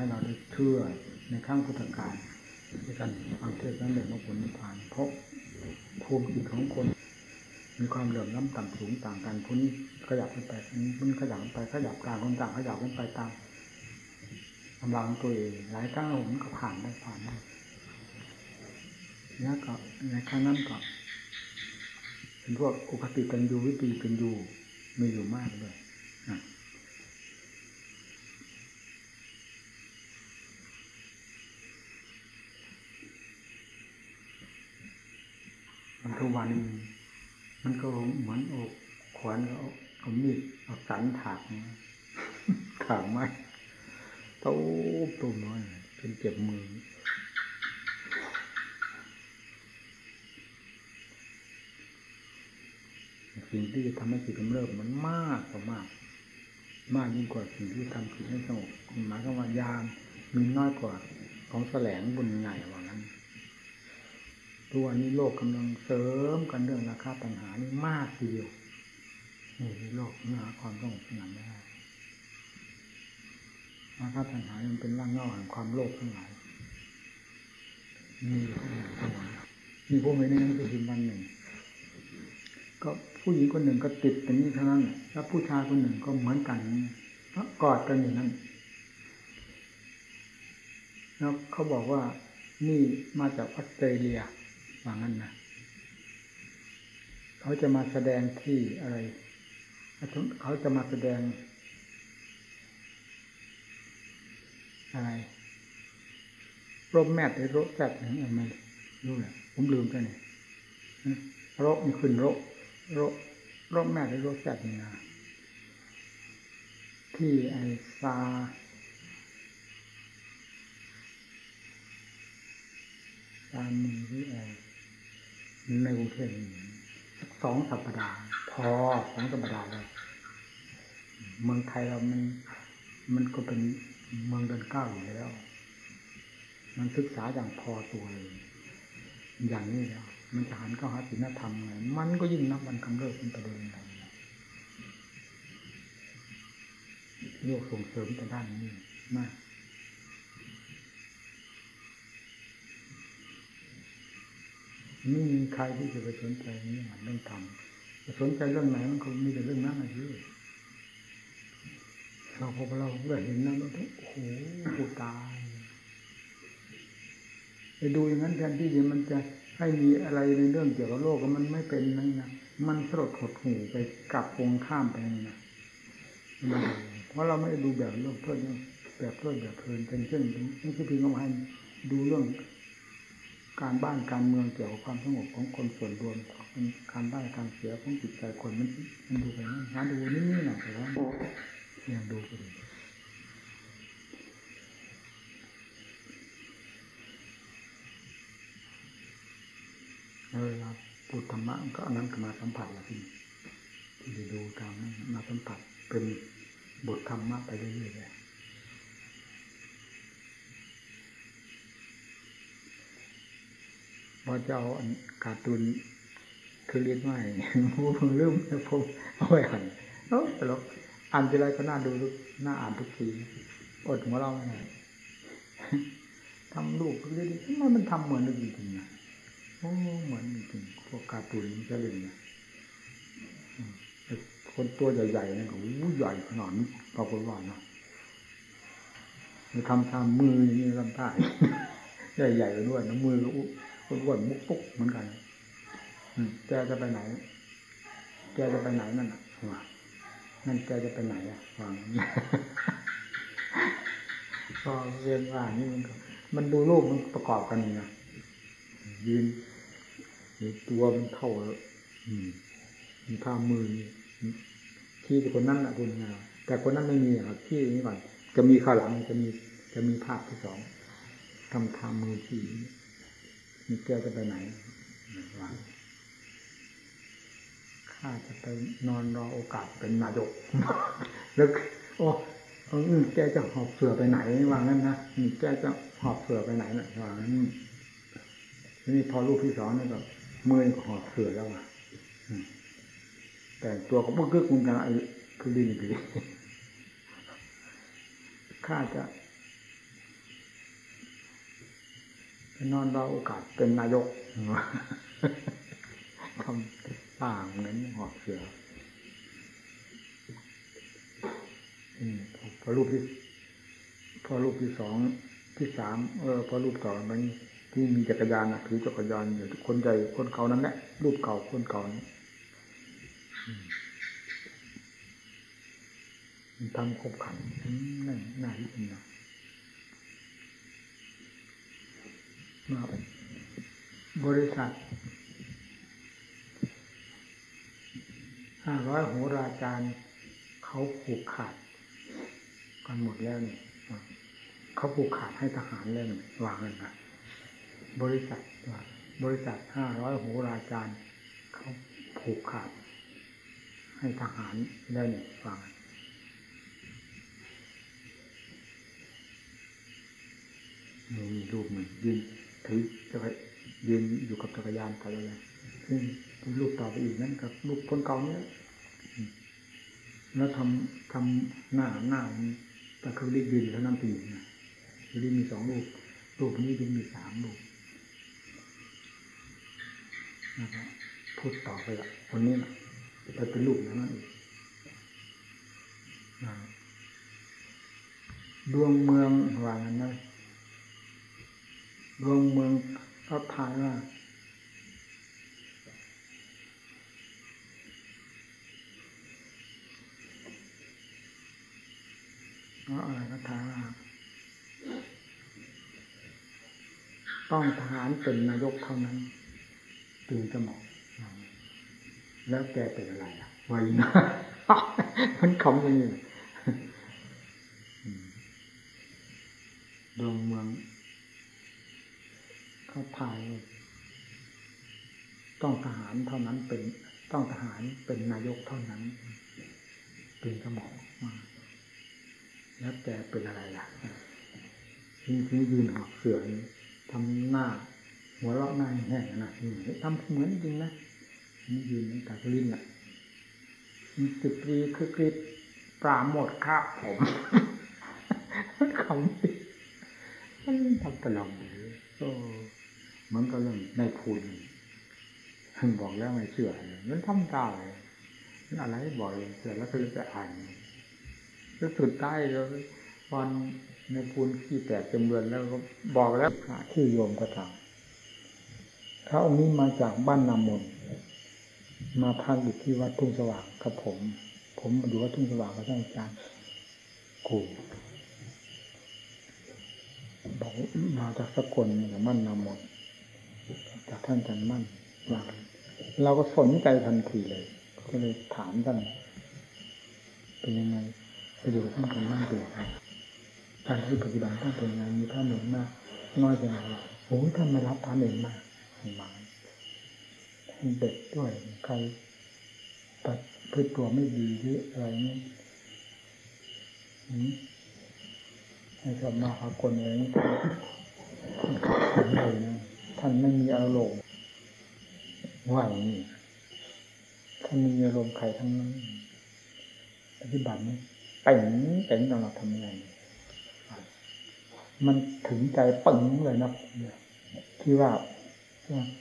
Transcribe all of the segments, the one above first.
ให้เราได้เชื่อในครั้งพุทธกาลที่การฟังเทศน์นั้นเด็กมรรคผลนิพพานเพราะภูมิจิตของคน มีความเหลื่อมล้ำต่ำสูงต่างกันผู้นขยับขึ้นไปผู้นขยับไปขยับต่างคนต่างขยับขึ้นไปตามกำลังตัวเองหลายครั้งผมก็ผ่านได้ผ่านได้แล้วก็ในครั้งนั้นก็เป็นพวกอุคติกันยูวิปีกันยูมีอยู่มากเลยนะ วัน มันก็เหมือนอกขวานก็เอามีดเอาสันถากถากไม้ตู้ตุ่มน้อยจนเจ็บมือสิ่งที่จะทำให้จิตกำเริบมันมากกว่ามาก มากยิ่งกว่าสิ่งที่ทำจิตให้สงบหมายความว่ายามมีน้อยกว่าของแสลงบนใหญ่ว่า ตัวนี้โลกกำลังเสริมกันเรื่องราคาปัญหานี่มากทีเดียวนี่โลกหาความสงบสงบไม่ได้ราคาปัญหามันเป็นร่างเงาแห่งความโลภทั้งหลายมีอย่างในทั้งหมดมีพวกนี้ในหนังสือพิมพ์วันหนึ่ง ก็ผู้หญิงคนหนึ่งก็ติดอย่นี้เท่านั้นแล้วผู้ชายคนหนึ่งก็เหมือนกันกอดกันอยู่นั้นแล้วเขาบอกว่านี่มาจากออสเตรเลีย ว่างั้นนะเขาจะมาแสดงที่อะไร เขาจะมาแสดง อะไรโรบแมทหรือโรแซดอย่างนี้ไม่รู้แหละผมลืมไปเนี่ยโรคมันขึ้นโรคโรคโรคแม่หรือโรคแซดนี่นะที่ไอซาซามีที่ไอ ในกรุงเทพสองสัปดาห์พอสองสัปดาห์เลยเมืองไทยเรามันมันก็เป็นเมืองเดินก้าวอยู่แล้ว มันศึกษาอย่างพอตัวเลยอย่างนี้แล้วมันจะหันเข้าหาศีลธรรมไงมันก็ยิ่งนับวันคำเลิกเป็นประเด็นไรโลกส่งเสริมแต่ด้านนี้มาก ไม่มีใครที่จะไปสนใจนี่เรื่องธรรมสนใจเรื่องไหนมันคงมีแต่เรื่องนั้นอะไรเราพอเราเห็นแล้วเราต้องโอ้โหปูตายไปดูอย่างนั้นแทนที่จะมันจะให้มีอะไรในเรื่องเกี่ยวกับโลกมันไม่เป็นนั่นนะมันสลดหดหูไปกลับวงข้ามไปนะเพราะเราไม่ได้ดูแบบโลกเพื่อนแบบเพื่อนแบบเพลินเป็นเช่นนี่คือเพียงเอาให้ดูเรื่อง การบ้านการเมืองเกี่ยวกับความสงบของคนส่วนรวมการได้การเสียของจิตใจคนมันมันดูไปนั่นหาดูนี่นี่หน่อยแต่ว่ายังดูไปเวลาพูดธรรมะก็อันนั้นก็มาสัมผัสล้วที่ที่ดูตามนั้นมาสัมผัสเป็นบทธรรมะไปเรื่อยๆเลยพ อจะเอาการ์ตูนคือเรียนไม่มูเพิ่งลืมผมเอาไว้หันเอ้าตลกอ่านทีไรก็น่าดูน่าอ่านทุกทีอดหัวเราไม่ได้ทำลูกเรื่อยๆทำไมมันทำเหมือนจริงๆนะโอ้เหมือนจริงพวกการ์ตูนมันจะเล่นนะคนตัวใหญ่ๆนะก็อู้ใหญ่ขนาดนี้ปรากฏว่านะมันทำทำมือนี้ทำท่าใหญ่ๆไปด้วยนะมือก็ อ้วนมุกปุ๊กเหมือนกันแกจะไปไหน แกจะไปไหนนั่นอะนั่นแกจะไปไหนอะฟังก็เรียนว่านี่มันมันดูรูปมันประกอบกันนะยืนตัวมันเท่าอืมมันท่ามือที่คนนั้นแหละคุณงาแต่คนนั้นไม่มีครับที่นี้ก่อนจะมีข้าวหลังจะมีจะมีภาพที่สองทำท่ามือที่ มีแกจะไปไหนวางข้าจะไปนอนรอโอกาสเป็นนายกแล้วโอ้แกจะหอบเสือไปไหนวางนั้นนะแกจะหอบเสือไปไหนนะวางนั้นนี่พอลูกที่สองนี่ก็มือก็หอบเสือแล้วอะแต่ตัวก็บึกกึกมันกันไอ้คือดินคือข้าจะ นอนรอโอกาสเป็นนายกทำต่างเหมือนหอกเสืออืมพอรูปที่พอรูปที่สองที่สามเออพอรูปต่อมันที่มีจักรยานนะถือจักรยานอยู่คนใหญ่คนเก่านั่นแหละรูปเก่าคนเก่านี่ทำครบขันอืมน่าน่าที่เป็นนะมา บริษัทห้าร้อยโหราจารย์เขาผูกขาดกันหมดแล้วนี่เขาผูกขาดให้ทหารแล้วนี่วางกันนะบริษัทบริษัทห้าร้อยโหราจารย์เขาผูกขาด ให้ทหารแล้วนี่วางนมีรูปหนึ่งยืน ถือจะไปยืนอยู่กับจักรยานไปเลยซึ่งรูปต่อไปอีกนั่นกับรูปคนเก่านี่แหละอืมแล้วทำทำหน้าหน้าแต่คือรีบยืนแล้วนั่งปีนะรีบมีสองรูปรูปนี้รีบมีสามรูปนะครับพูดต่อไปละคนนี้นะไปเป็นรูปนั้นอีกนะดวงเมืองวางั้นนะ ดวงเมืองเขาทายว่าเพราอะไรก็ถามว่าต้องทหารเป็นนายกเท่านั้นจึงจะเหมาะแล้วแกเป็นอะไรอะไวนะมันคำอย่างนี้ดวงเมือง เขาถ่าย ต้องทหารเท่านั้นเป็นต้องทหารเป็นนายกเท่านั้นจึงจะหมาะมาแล้วแกเป็นอะไรล่ะที่ที่ยืนหอกเสือทำหน้า หัวเราะหน้าแห้งนะทำเหมือนจริงนะนี่ยืนในกาลิ้นอะมีสตรีคือกริบปราโมดครับผมคำนี้มันทำตลกเลย มันก็เรื่องในพูนท่านบอกแล้วไม่เชื่อเลยมันทำได้มันอะไรบ่อยเสร็จแล้วก็เลยไปอ่านแล้วสุดท้ายเราวันในปูนขี้แตกเต็มเรือนแล้วก็บอกแล้วพระที่โยมก็ถามพระองค์นี้มาจากบ้านนามนมาพักอยู่ที่วัดทุ่งสว่างกับผม ผมมาดูวัดทุ่งสว่างกับท่านอาจารย์กูบอกมาจากสกลจากบ้านนามน จากท่านอาจารย์มั่นว่าเราก็สนใจทันทีเลยก็เลยถามท่านเป็นยังไงไปอยู่ท่านคนนั่งเป็นยังไงการที่ปฏิบัติท่านเป็นยังไงมีท่านหนึ่งมากน้อยเป็นอะไรโอ้ยท่านไม่รับท่านเองมากหมายท่านเด็กด้วยใครตัดพืชตัวไม่ดีหรืออะไรนี่ให้ชอบมาหากลอะไรนี่ท่านเลยนะ ท่านไม่มีอารมณ์ไหวนี่ท่านมีอารมณ์ใครทั้งนั้นปฏิบัตินี่เป่งเป่งตลอดทำยังไงมันถึงใจปึ้งเลยนะที่ว่า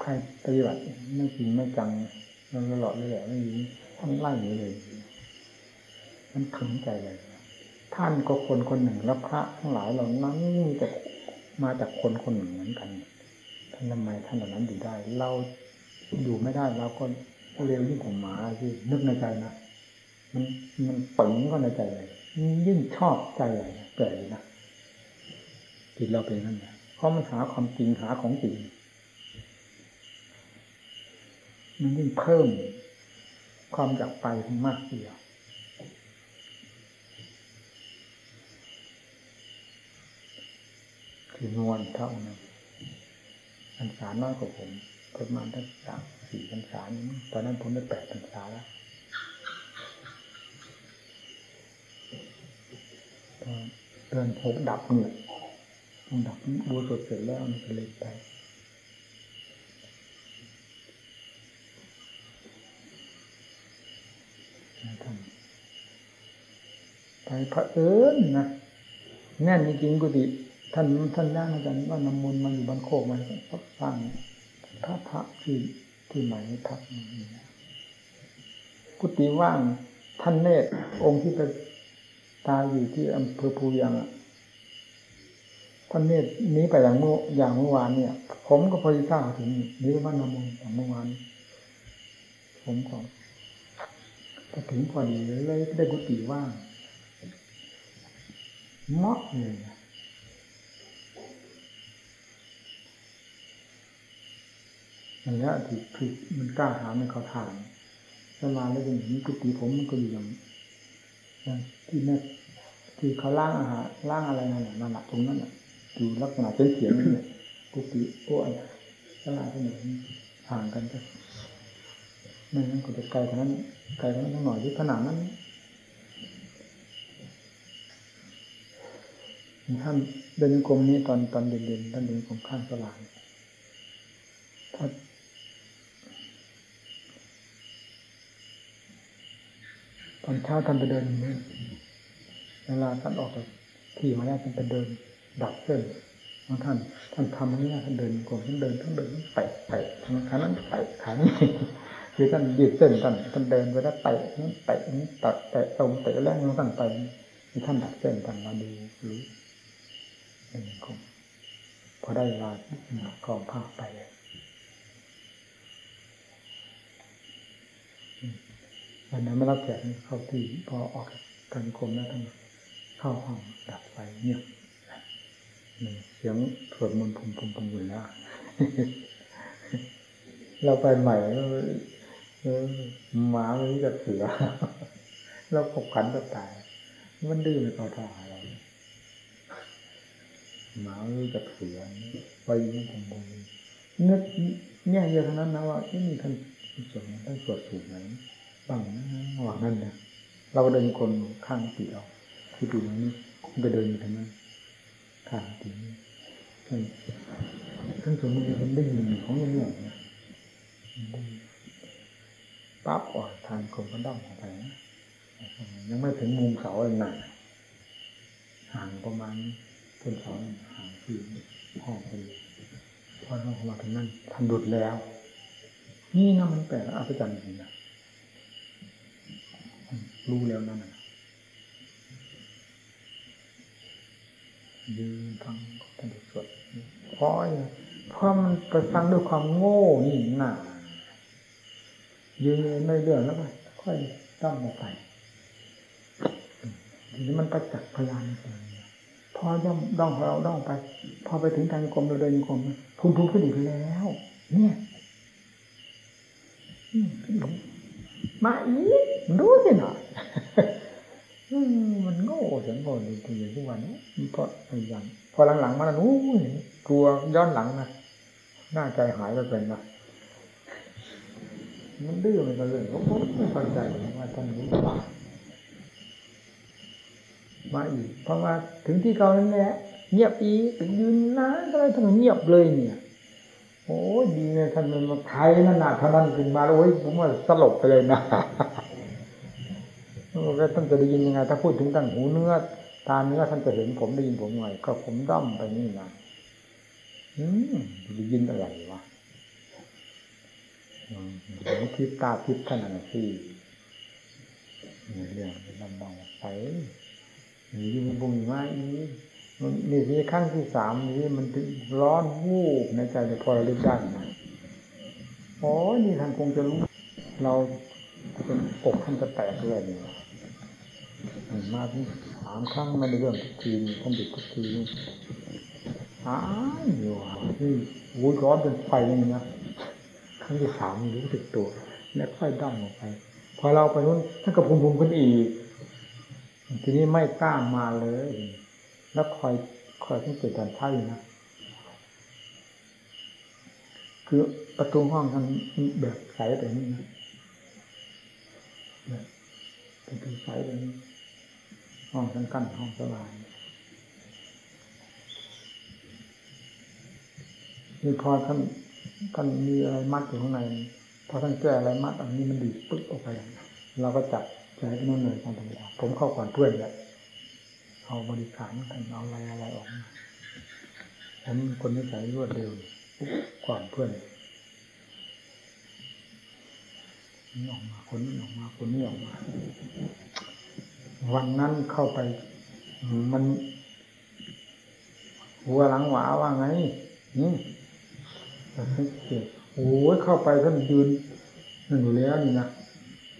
ใครปฏิบัติไม่จริงไม่จังมันตลอดเลยแหละไม่ยิงท่านไล่เลย มันถึงใจเลย ท่านก็คนคนหนึ่งแล้วพระทั้งหลายเหล่านั้นจะมาจากคนคนหนึ่งเหมือนกัน ท่านทำไมท่านเหล่านั้นอยู่ได้ เราอยู่ไม่ได้เราก็เร็วยิ่งกว่าหมาที่นึกในใจนะมันมันปึงก็ในใจเลยยิ่งชอบใจเลยแปลกนะจิตเราเป็นนั่นนะเพราะมันหาความจริงหาของจริงมันยิ่งเพิ่มความอยากไปมากเดียวคือนวลเท่านั้น พรรษาน้อยกว่าผมประมาณทั้งสามสี่พรรษาตอนนั้นผมได้แปดพรรษาแล้วเดินหกดับเนี่ยดับบัวสดเสร็จแล้วมันก็เลยไปไปพระเอิญนะแน่นจริงกุฏิท่านท่านย่างอาจารย์ว่านำมนต์มาอยู่บานโคกมาสร้างพระพระที่ที่ไหนพักกุฏิว่างท่านเนตรองค์ที่ไปตายอยู่ที่อำเภอภูยังท่านเนตรนี้ไปอย่างเมื่ออย่างเมื่อวานเนี่ย ผมก็พอดีทราบถึงนี้ว่านำมนต์อย่างเมื่อวานผมก็พอถึงพอดีเลยได้กุฏิว่างเหมาะเลย นะนั่นแหละที่คือมันกล้าหาในเขาทานแล้วมาแล้วอย่างนี้กุฏิผมมันก็อยู่อย่างที่แม่ที่เขาล่างอาหารล่างอะไรนั่นแหละนั่นแหละตรงนั้นแหละอยู่ลักษณะเป็นเสียงนี่แหละกุฏิโอ้ยตลาที่หนห่างกันก็ไม่งั้นก็จะไกลกว่านั้นไกลกว่านั้นหน่อยที่ขนาดนั้นท่านเดินกรมนี้ตอนตอนเด่นๆท่านเดินกรมข้างตลาถ้า ตอนเช้าท่านไปเดินเวลาท่านออกจากที่มาแล้วท่านไปเดิน ดับเส้นของท่านท่านทำอย่างนี้ท่านเดินกลมท่านเดินทั้งเดินไปไปทางขานั้นไปขานี้คือท่านยืดเส้นท่านท่านเดินไปแล้วไปนั้ไปนี้ตัดแต่ตรงแต่แรงของท่านไปนี่ท่านดับเส้นท่านมาดูรู้เป็นกลมพอได้เวลากองผ้าไปเลย วันนั้นไม่รับแขกเข้าที่พอออกกันคมแล้วท่านเข้าห้องดับไฟเงียบเสียงสวดมนต์พุ่มพุ่มพุ่มอยู่แล้ว เราไปใหม่หมาไม่รู้จะเสือเราขบขันจะตาย มันดื้อไม่เข้าท่าเราหมาไม่รู้จะเสือไปยิ่งพุ่มพุ่มนึกแง่เยอะเท่านั้นนะว่าที่มีท่านสวดท่านสวดสูงไหน บ้างหว่างนั้นนะเราก็เดินคนข้างตีเอาที่ตีนี้ก็เดินอยู่ทางนั้นข้างตีท่านท่านสวดมนต์มันได้ยินของเงี้ยๆนะปั๊บออกทางคนก็ด้อมออกไปนะยังไม่ถึงมุมเสาเลยนะห่างประมาณต้นเสาห่างที่ห้องไปพอเราเข้ามาถึงนั้นท่านดุดแล้ว นี่นะมันแปลกอัศจรรย์จริงนะ รู้แล้วนั่นนะยืนฟังท่านสวดเพราะเพราะมันไประฟังด้วยความโง่นี่น่ะยืนไม่เรื่องแล้วก็ค่อยต้องมาไปทีนี้มันประจักษ์พยานพอย่อมด้องเราด้องไป พอไปถึงทางกรมเราเดินกรมพุ่มพุ่มขึ้นอีกแล้ว เนี่ย มาอีกดูสิหน่อมันโง่เสียงโง่ดีทีทุกวันนี้เพราะอะไรอย่างพอหลังๆมาแล้วนู้กลัวย้อนหลังนะหน้าใจหายไปเป็นนะมันดื้อมันก็เรื่องเขาไม่เข้าใจว่าท่านรู้ป่ามาอีกพอมาถึงที่เก่านั่นแหละเงียบอีกยืนนานอะไรทั้งเงียบเลยเนี่ย โอ้ยดีเนี่ยท่านมันมาไทยนั่นน่ะท่านั้นขึ้นมาโอ้ยผมว่าสลบไปเลยนะแล้วท่านจะได้ยินยังไงถ้าพูดถึงตั้งหูเนื้อตาเนื้อท่านจะเห็นผมได้ยินผมหน่อยก็ผมด้อมไปนี่นะอืมได้ยินอะไรวะหูทิพตาทิพท่านน่ะสิเรื่องลำบากไปนี่มันบุญมากอี นี่ที่ขั้นที่สามนี่มันร้อนวูบในใจแต่พอเราล่นได้นะโอ้นี่ท่านคงจะรู้ เราเป็นอกท่านจะแตกเลยนี่มาที่สามครั้งไม่ได้เรื่องทุกทีท่านดึกทุกทีอ้าวอยู่ที่วุ้ยร้อนเป็นไฟนี่นะครั้งที่สามรู้สึกตัว แล้วค่อยดั้มออกไป พอเราไปนู้นท่านก็ภูมิภูมิขึ้นอีก ทีนี้ไม่กล้ามาเลย แล้วคอยคอยสังเกตตอนเช้าอยู่นะคือประตูห้องท่านแบบใสแบบนี้นะแบบประตูใสแบบนี้ห้องทั้งกั้นห้องสบายนี่พอท่านท่านมีอะไรมัดอยู่ข้างในพอท่านแก้อะไรมัดอันนี้มันดีปึ๊บออกไป เราก็จับใจไปโน่นเลยตามธรรมดาผมเข้าก่อนเพื่อนแล้ว เอาบริการท่านเอาอะไรอะไรออกมาผมเป็นคนนิสัยรวดเร็วก่อนเพื่อนนี่ออกมาคนนี้ออกมาคนนี้ออกมา วันนั้นเข้าไป มัน หัวหลังหวาว่าไงนี่แต่สังเกตโอ้ยเข้าไปท่านยืนนั่นอยู่แล้วนี่นะ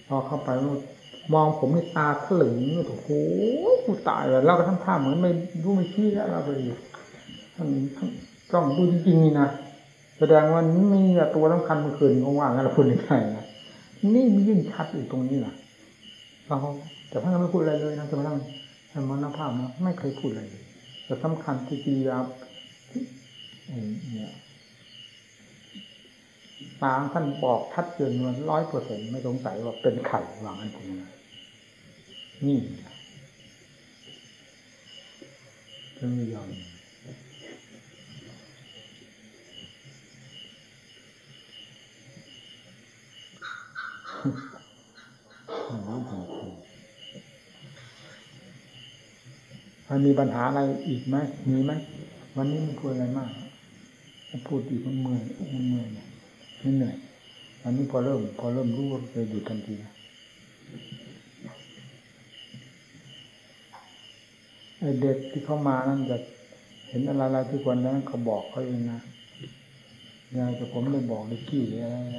พอเข้าไปม มองผมในตาถลึงโอ้โหกูตายแล้วเราก็ทำท่าเหมือนไม่รู้ไม่ชี้แล้วเราไปอีกท่านท่านต้องดูจริงๆนี่นะแสดงว่านี่มีตัวสำคัญเมื่อคืนคงว่างเราพูดในใจนะนี่มันยิ่งชัดอยู่ตรงนี้นะเราแต่ท่านก็ไม่พูดอะไรเลยนะจนกระทั่งท่านมรณภาพนะไม่เคยพูดอะไรเลยแต่สำคัญที่กิริยาเนี่ยตาท่านบอกชัดเจนว่าร้อยเปอร์เซ็นไม่สงสัยว่าเป็นไข่วางอันตรงนี้น นี่จะไม่ยอมมันมีปัญหาอะไรอีกไหมมีไหมวันนี้มันคุยอะไรมากพูดอีกมันเมื่อยมันเมื่อยเนี่ยมันเหนื่อยอันนี้พอเริ่ม พอเริ่มรู้ว่าจะหยุดทันทีนะไอ เด็กที่เข้ามานั่นจะเห็นอะไรๆทุกวันนั้นเขาบอกเขาเองนะยายแต่ผมไม่บอกเลยขี้เลยอะไร